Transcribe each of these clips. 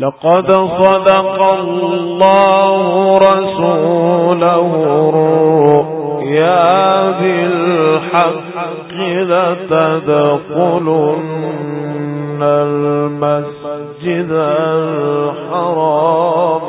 لقد صدق الله رسوله الرؤيا بالحق لتدخلن المسجد الحرام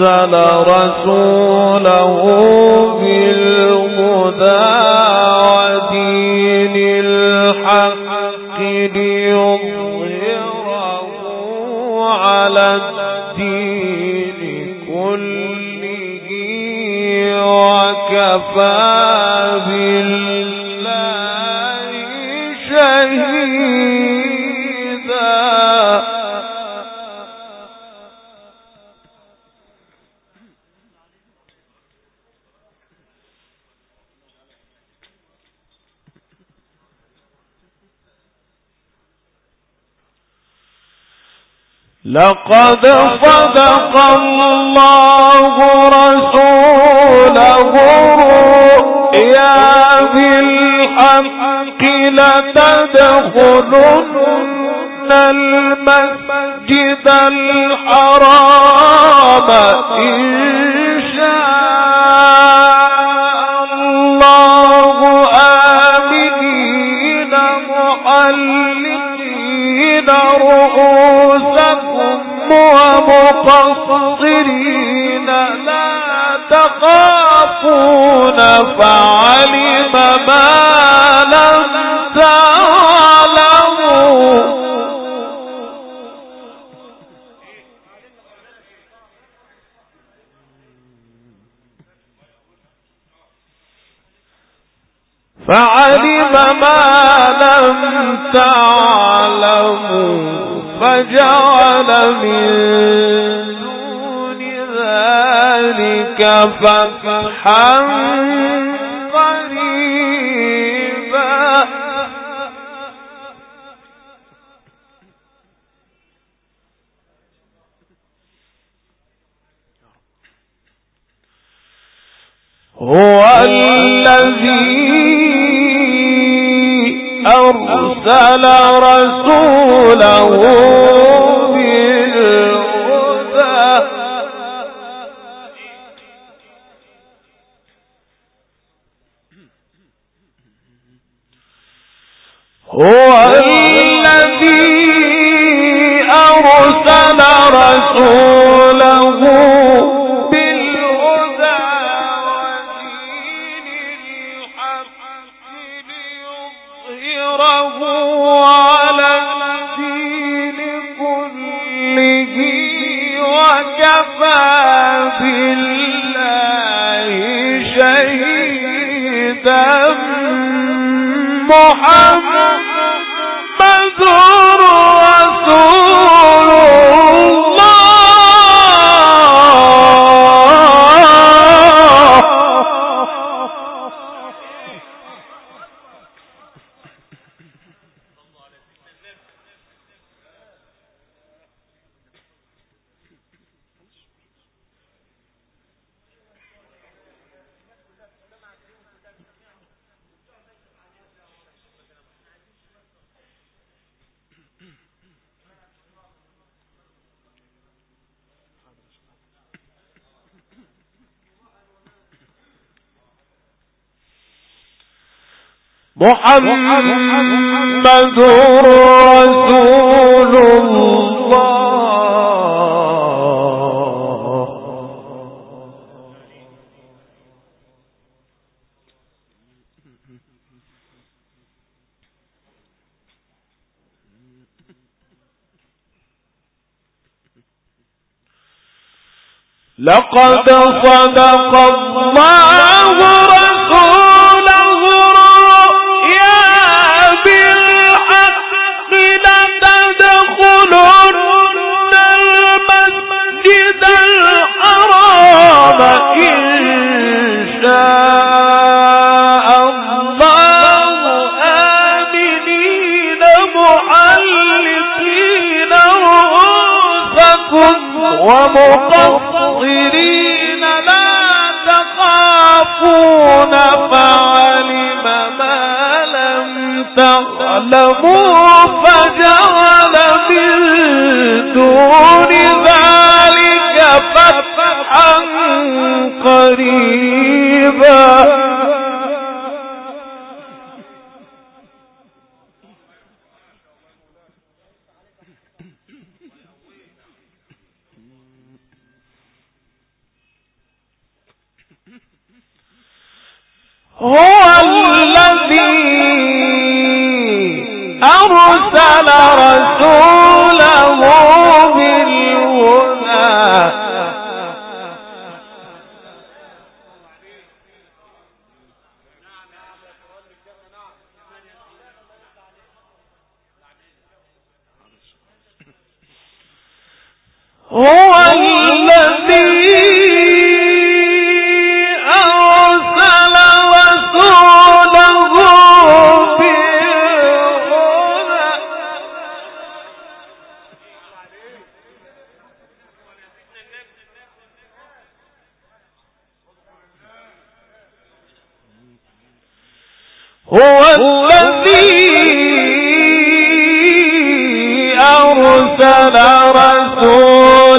أرسل رسوله بالهدى لقد صدق الله رسوله يا بالحق لتدخلن المسجد الحرام. إن ومقصرين لا تخافون فعلم فتحا قريبا هو الذي أرسل رسوله oh محمد رسول الله. لقد صدق الله ومقصرين لا تخافون فعلم ما لم تعلموا فجعل من دون ذلك فتحا قريبا. هو الذي أرسل رسوله هو الذي أرسل رسوله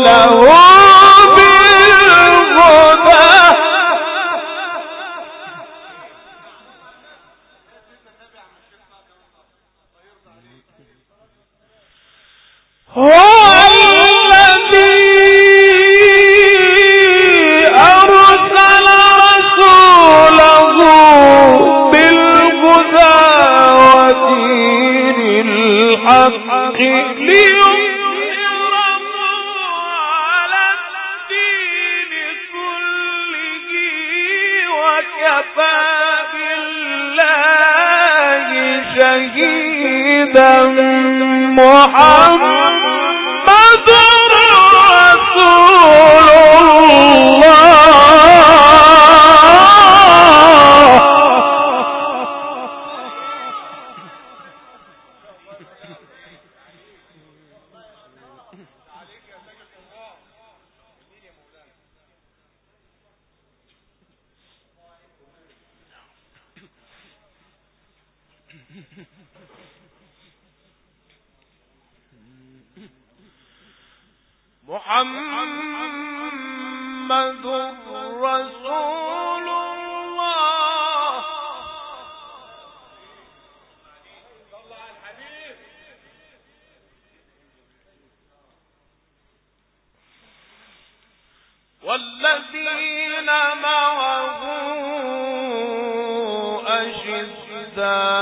محمد أشداء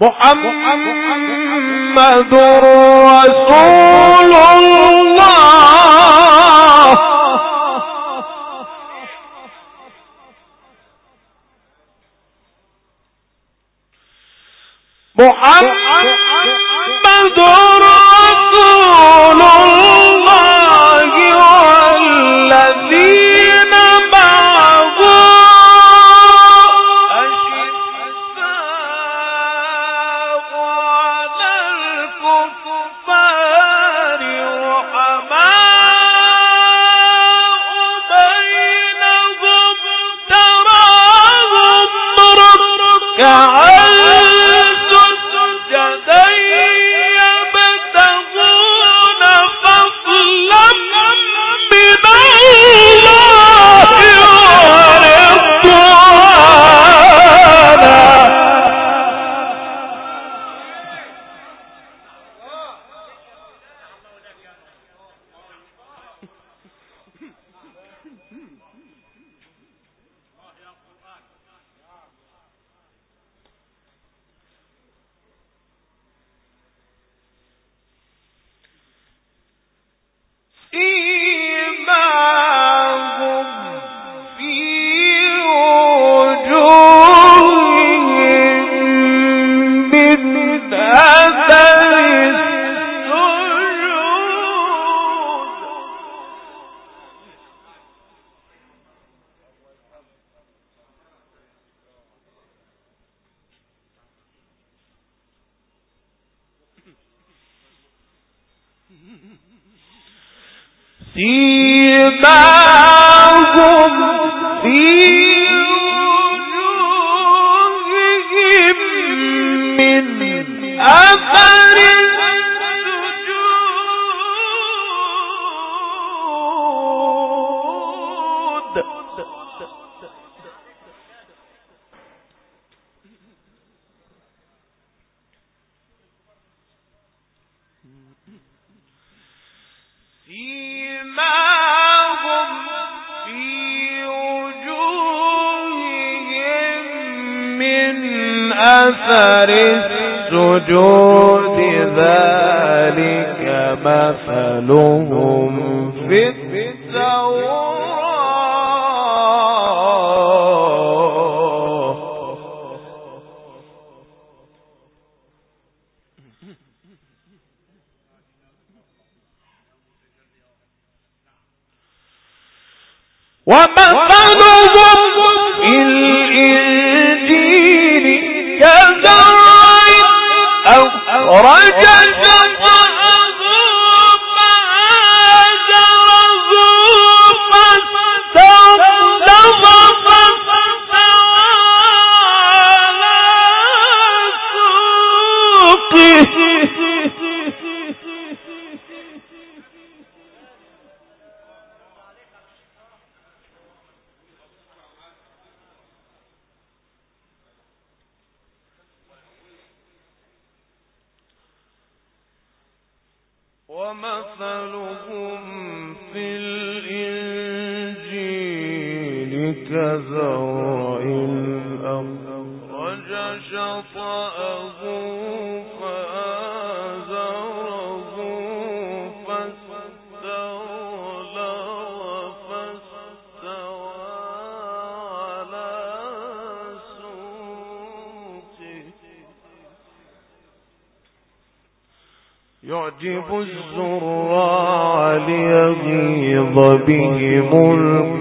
محمد رسول الله. أثر ومثلهم في الإنجيل كزرع أخرج شطأه يعجب الزراع ليغيظ بهم الكفار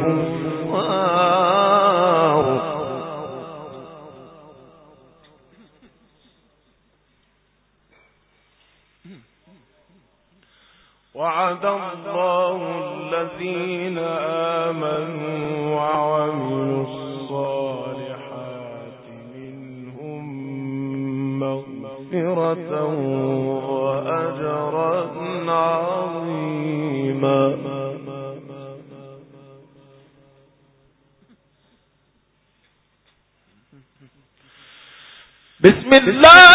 مغفرة وأجرا عظيما. بسم الله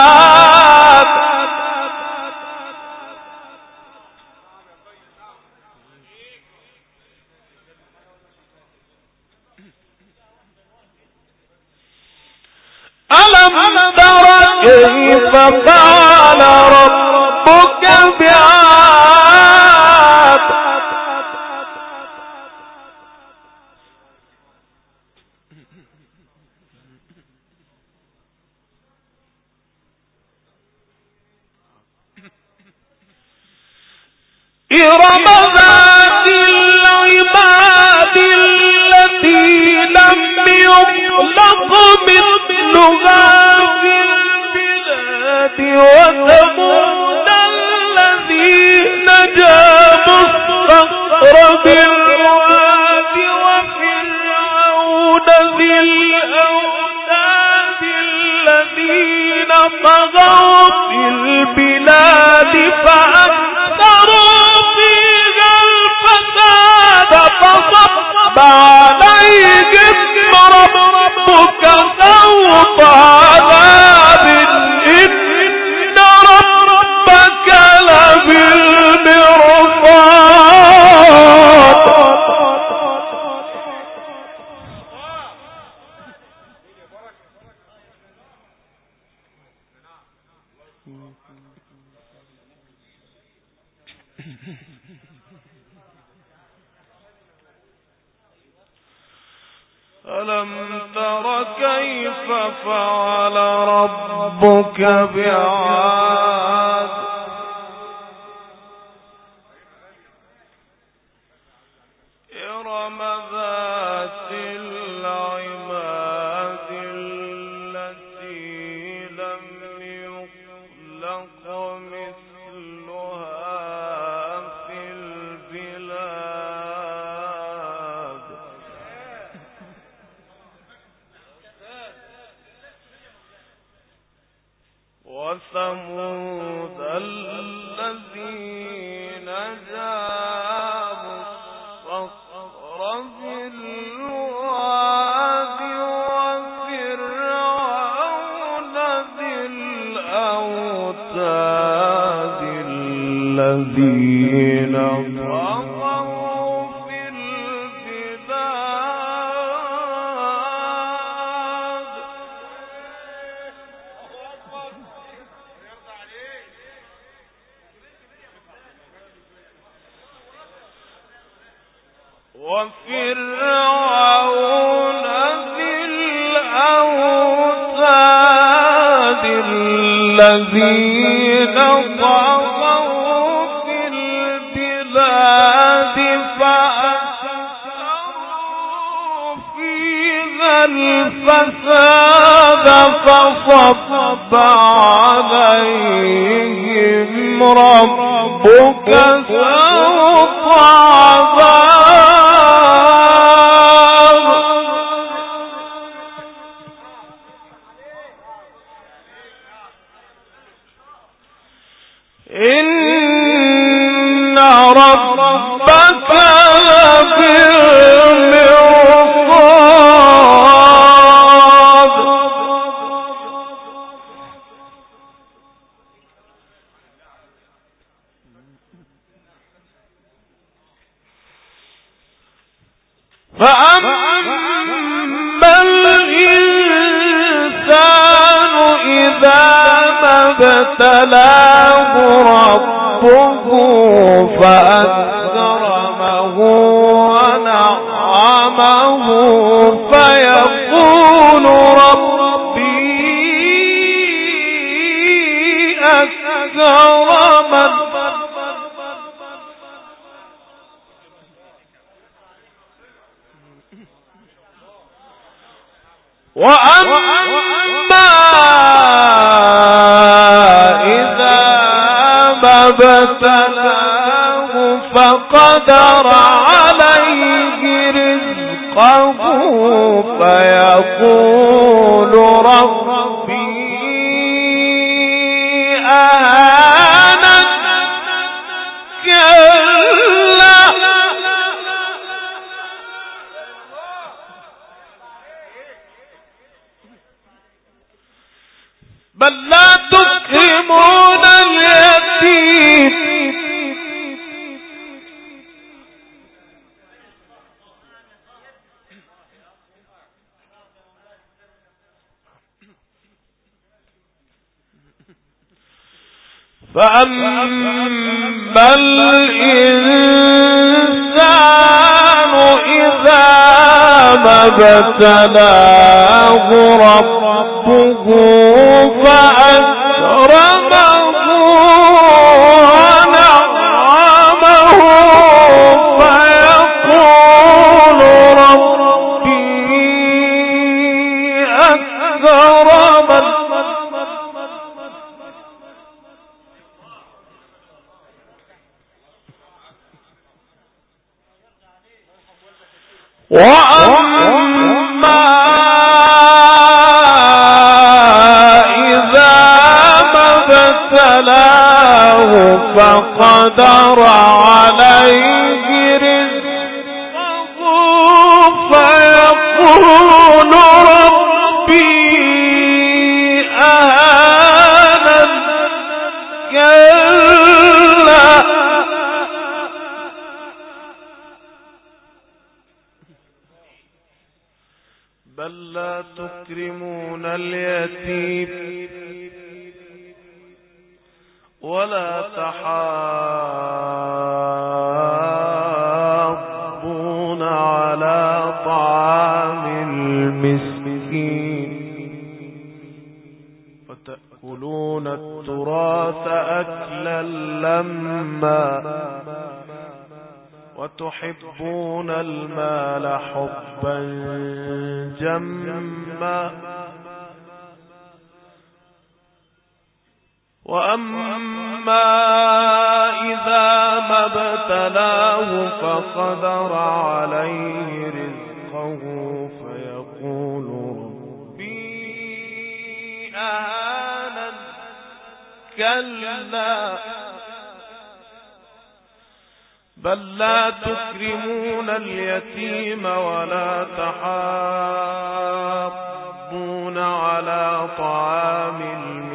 وسعت ألم تر كيف فعل ربك بعاد؟ الذي أكرمن وأما إذا ما ابتلاه فقدر عليه رزقه فيقول فأما الإنسان إذا ما ابتلاه ربه فأكرمه فقدر عليه رزقه فيقول ولا تحاضون على طعام المسكين فتأكلون التراث أكلا لما وتحبون المال حبا جما وأما ابتلاه فقدر عليه رزقه فيقول ربي أهانا كلا. بل لا تكرمون اليتيم ولا تحاضون على طعام المسكين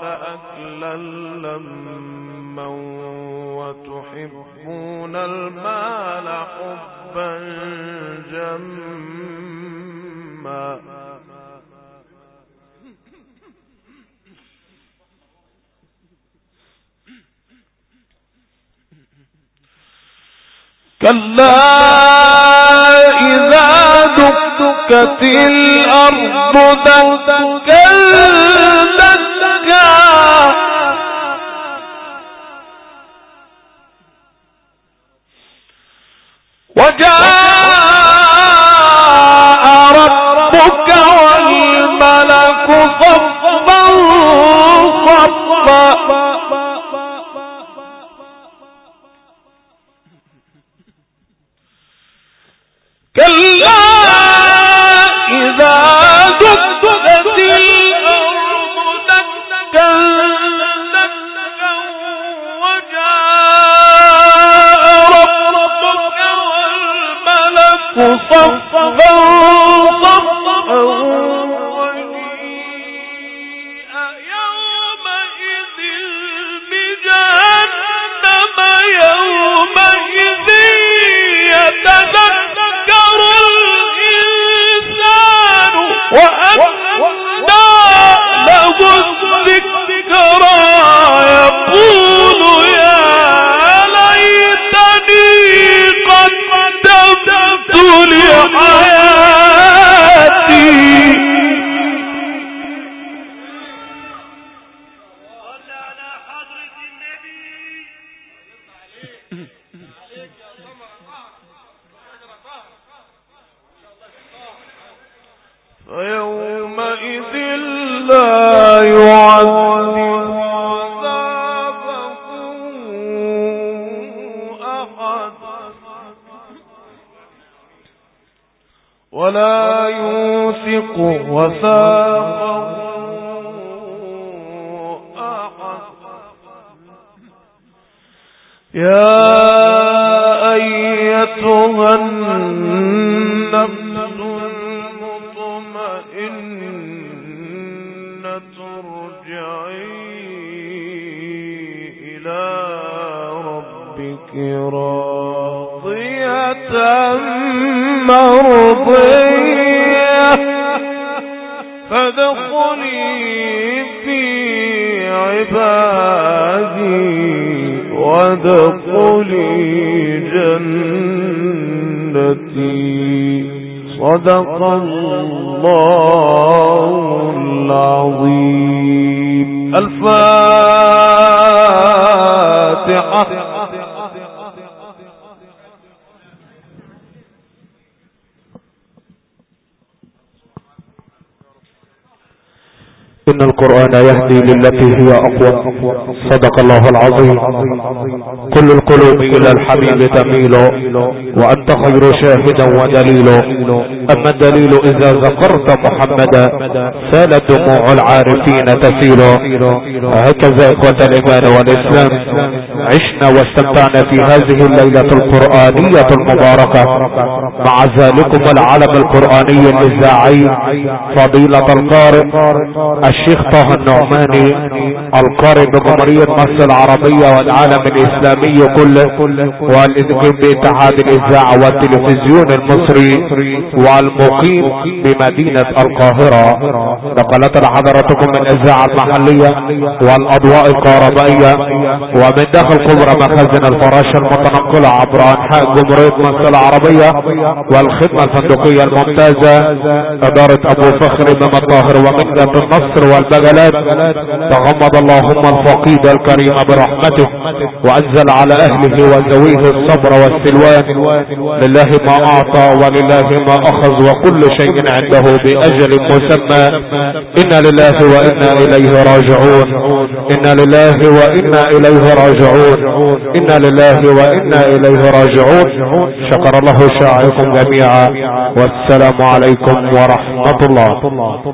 التراث أكلا لما وتحبون المال حبا جما. كلا إذا دكت الأرض دكا والملك صدق الله العظيم. الفاتحة. إن القرآن يهدي للتي هي أقوى. صدق الله العظيم. كل القلوب إلى الحبيب تميل. وأنت خير شاهد ودليل. أما الدليل إذا ذكرت محمدا سالت دموع العارفين تسيل هكذا إخوة الإيمان والإسلام عشنا واستمتعنا في هذه الليلة القرآنية المباركة. مع ذلكم العلم القرآني الإذاعي فضيلة القارئ الشيخ طه النعماني القارئ بجمهورية مصر العربية والعالم الإسلامي كله والانقيم باتحاد الإذاعة والتلفزيون المصري والمقيم بمدينة القاهرة. نقلت لحضراتكم من الاذاعة المحلية والأضواء الكهربائية ومن داخل كبرى مخازن الفراشة المتنقلة عبر أنحاء جمهورية مصر العربية والخدمة الفندقية الممتازة إدارة أبو فخر إمام الطاهر ومجدة النصر والبجلات تغمض اللهم الفقيد الكريم برحمته وأنزل على أهله وزويه الصبر والسلوان. لله ما أعطى ولله ما أخذ وكل شيء عنده بأجل مسمى. إنا لله وإنا إليه راجعون. إنا لله وإنا إليه راجعون. إنا لله وإنا إليه راجعون. شكر الله شاعركم جميعا. والسلام عليكم ورحمة الله.